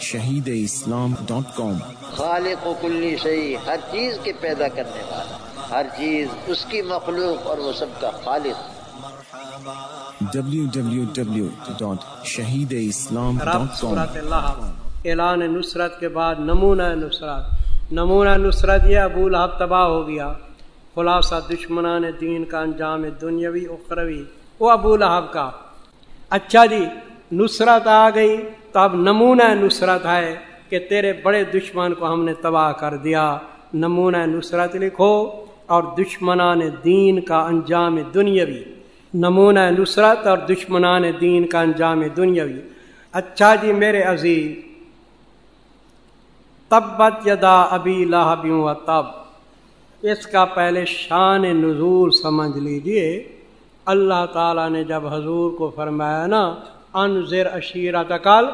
Shaheed Islam dot کام۔ خالق و کلی شہی ہر چیز کے پیدا کرنے والا ہر چیز اس کی مخلوق اور وہ سب کا خالق۔ www.shahideislam.com اعلان نصرت کے بعد نمونہ نصرت۔ نمونہ نصرت یہ ابو لہب تباہ ہو گیا۔ خلاصہ دشمنان دین کا انجام دنیاوی اخروی۔ وہ ابو لہب کا۔ اچھا جی نصرت آ گئی تو اب نمونہ نصرت ہے کہ تیرے بڑے دشمن کو ہم نے تباہ کر دیا۔ نمونہ نصرت لکھو اور دشمنان دین کا انجام دنیاوی۔ نمونہ نصرت اور دشمنان دین کا انجام دنیاوی۔ اچھا جی میرے عزیز، تبت یدا ابی لاہبیوں و تب۔ اس کا پہلے شان نزول سمجھ لیجیے۔ اللہ تعالیٰ نے جب حضور کو فرمایا نا انضر اشیرہ تکال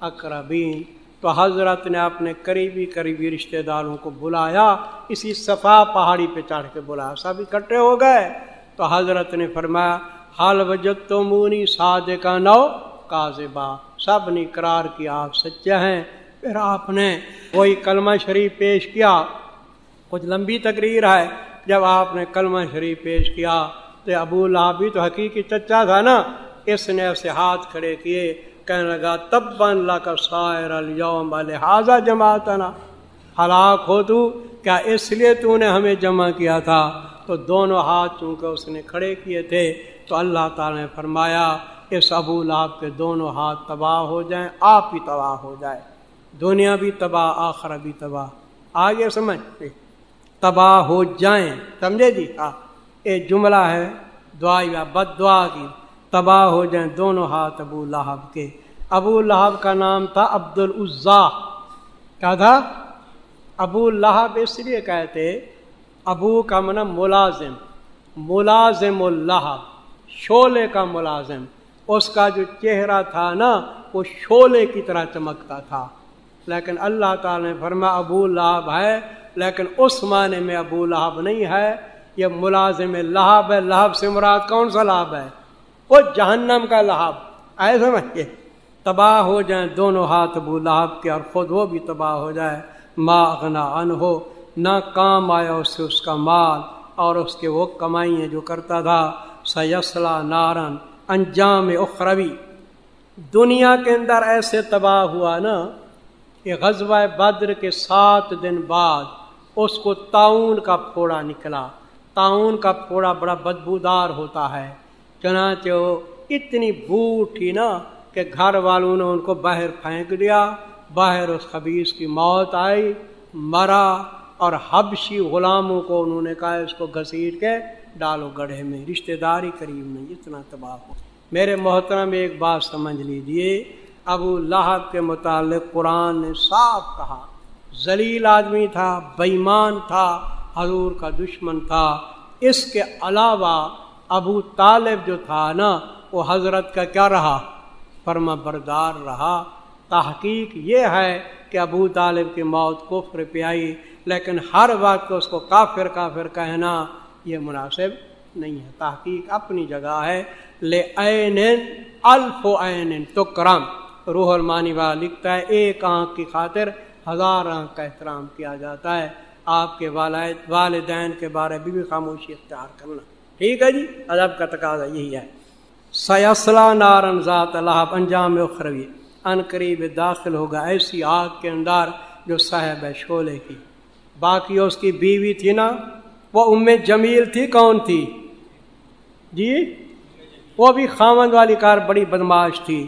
اقربین تو حضرت نے اپنے قریبی قریبی رشتہ داروں کو بلایا، اسی صفا پہاڑی پہ چڑھ کے بلایا۔ سب اکٹھے ہو گئے۔ تو حضرت نے فرمایا، حال وجد تو مونی ساد کا نو کازبا سب نے اقرار کیا، آپ سچے ہیں۔ پھر آپ نے وہی کلمہ شریف پیش کیا۔ کچھ لمبی تقریر ہے۔ جب آپ نے کلمہ شریف پیش کیا، تو ابو لابی تو حقیقی چچا تھا نا۔ اس نے اسے ہاتھ کھڑے کیے، کہنے لگا تب بن لا کا سائر الوم لہٰذا جماعت نا ہلاک ہو تو، کیا اس لیے تو نے ہمیں جمع کیا تھا؟ تو دونوں ہاتھ چونکہ اس نے کھڑے کیے تھے، تو اللہ تعالی نے فرمایا، اس ابو لاب کے دونوں ہاتھ تباہ ہو جائیں، آپ بھی تباہ ہو جائے دنیا بھی تباہ آخر بھی تباہ۔ آگے سمجھ۔ تباہ ہو جائیں، سمجھے جی؟ ہاں۔ یہ جملہ ہے، دعا یا بد دعا کی۔ تباہ ہو جائیں دونوں ہاتھ ابو لہب کے۔ ابو لہب کا نام تھا عبد العزا کیا تھا؟ ابو لہب اس لیے کہتے، ابو کا من ملازم ملازم الحب شولے کا ملازم۔ اس کا جو چہرہ تھا نا، وہ شولے کی طرح چمکتا تھا۔ لیکن اللہ تعالی نے فرما ابو لہب ہے، لیکن اس معنی میں ابو لہب نہیں ہے۔ یہ ملازم لہب ہے۔ لہب سے مراد کون سا لہب ہے؟ وہ جہنم کا لہب آئے سمجھے تباہ ہو جائیں دونوں ہاتھ ابو لہب کے اور خود وہ بھی تباہ ہو جائے۔ ماں اغنا ان ہو نہ کام آیا اس سے اس کا مال اور اس کے وہ کمائیں جو کرتا تھا۔ سیسلا نارن، انجام اخروی۔ دنیا کے اندر ایسے تباہ ہوا نا کہ غزوہ بدر کے سات دن بعد اس کو تعاون کا پھوڑا نکلا۔ تعاون کا پھوڑا بڑا بدبودار ہوتا ہے۔ چنانچہ اتنی بو اٹھی نا کہ گھر والوں نے ان کو باہر پھینک دیا۔ باہر اس خبیص کی موت آئی، مرا اور حبشی غلاموں کو انہوں نے کہا، اس کو گھسیٹ کے ڈالو گڑھے میں، رشتہ داری قریب میں، اتنا تباہ ہو۔ میرے محترم، ایک بات سمجھ لیجیے ابو لہب کے متعلق قرآن نے صاف کہا۔ ذلیل آدمی تھا بےمان تھا، حضور کا دشمن تھا۔ اس کے علاوہ ابو طالب جو تھا نا، وہ حضرت کا کیا رہا؟ فرما بردار رہا۔ تحقیق یہ ہے کہ ابو طالب کی موت کو پہ آئی، لیکن ہر وقت اس کو کافر کافر کہنا یہ مناسب نہیں ہے۔ تحقیق اپنی جگہ ہے۔ لے الف تو کرم روح المانی والا لکھتا ہے، ایک آنکھ کی خاطر ہزار آنکھ کا احترام کیا جاتا ہے۔ آپ کے والد والدین کے بارے میں بھی خاموشی اختیار کرنا۔ ٹھیک ہے جی؟ ادب کا تقاضا یہی ہے۔ سیاسلہ نارن ذات اللہ انجام اخروی۔ ان قریب داخل ہوگا ایسی آگ کے اندر جو صاحب ہے شولے کی۔ باقی اس کی بیوی تھی نا، وہ ام جمیل تھی، کون تھی؟ جی؟ وہ بھی خامند والی کار بڑی بدماش تھی۔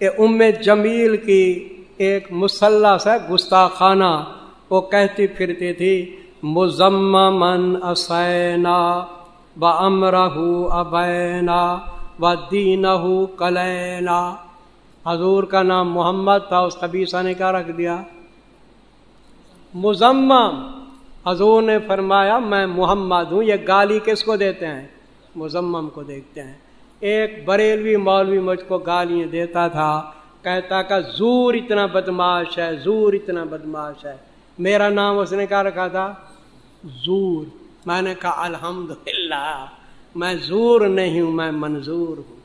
یہ ام جمیل کی ایک مسلح سے گستاخانہ۔ وہ کہتی پھرتی تھی مزمن اسینا و امرہ ابینا و دین کلینا حضور کا نام محمد تھا، اس قبیصہ نے کیا رکھ دیا؟ مزمم۔ حضور نے فرمایا، میں محمد ہوں، یہ گالی کس کو دیتے ہیں؟ مزمم کو دیکھتے ہیں۔ ایک بریلوی مولوی مجھ کو گالیاں دیتا تھا، کہتا کہ زور اتنا بدماش ہے، زور اتنا بدماش ہے۔ میرا نام اس نے کیا رکھا تھا؟ زور۔ میں نے کہا الحمد للہ میں زور نہیں ہوں، میں منظور ہوں۔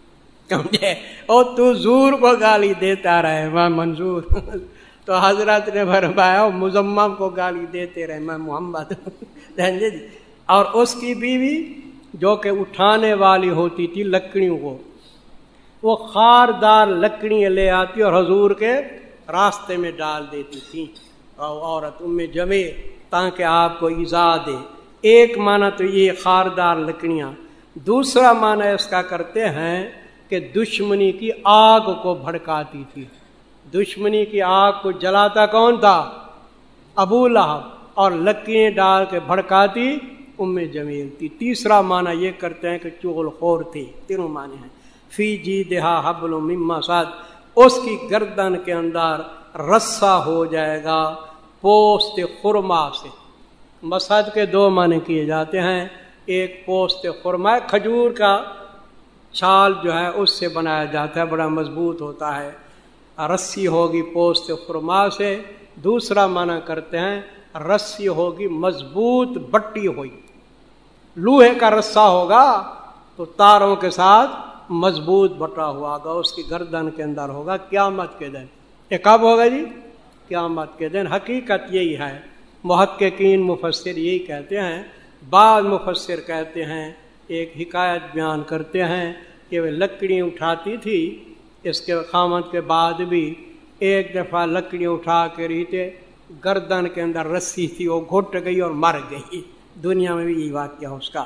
سمجھے؟ اور تو زور کو گالی دیتا رہے، میں منظور ہوں۔ تو حضرت نے فرمایا مزمم کو گالی دیتے رہے، میں محمد جی؟ اور اس کی بیوی جو کہ اٹھانے والی ہوتی تھی لکڑیوں کو، وہ خاردار لکڑیاں لے آتی اور حضور کے راستے میں ڈال دیتی تھی عورت ان میں جمے تاکہ آپ کو ایزا دے۔ ایک معنی تو یہ خاردار لکڑیاں، دوسرا معنی اس کا کرتے ہیں کہ دشمنی کی آگ کو بھڑکاتی تھی۔ دشمنی کی آگ کو جلاتا کون تھا؟ ابو لہب۔ اور لکڑیاں ڈال کے بھڑکاتی ام جمیل تھی۔ تیسرا معنی یہ کرتے ہیں کہ چغل خور تھی۔ تینوں معنی ہیں۔ فی جی دہا حبل مما سات اس کی گردن کے اندر رسا ہو جائے گا پوست خرما سے۔ مسد کے دو معنی کیے جاتے ہیں۔ ایک پوست خرما کھجور کا چھال جو ہے اس سے بنایا جاتا ہے، بڑا مضبوط ہوتا ہے۔ رسی ہوگی پوست خرما سے۔ دوسرا معنی کرتے ہیں، رسی ہوگی مضبوط بٹی ہوئی۔ لوہے کا رسا ہوگا تو تاروں کے ساتھ مضبوط بٹا ہوا ہوگا، اس کی گردن کے اندر ہوگا۔ قیامت کے دن، یہ کب ہوگا جی؟ قیامت کے دن۔ حقیقت یہی ہے محققین مفسر یہی کہتے ہیں، بعض مفسر کہتے ہیں، ایک حکایت بیان کرتے ہیں کہ وہ لکڑی اٹھاتی تھی، اس کے خامت کے بعد بھی ایک دفعہ لکڑی اٹھا کے رہتے گردن کے اندر رسی تھی، وہ گھٹ گئی اور مر گئی۔ دنیا میں بھی یہی واقعہ اس کا۔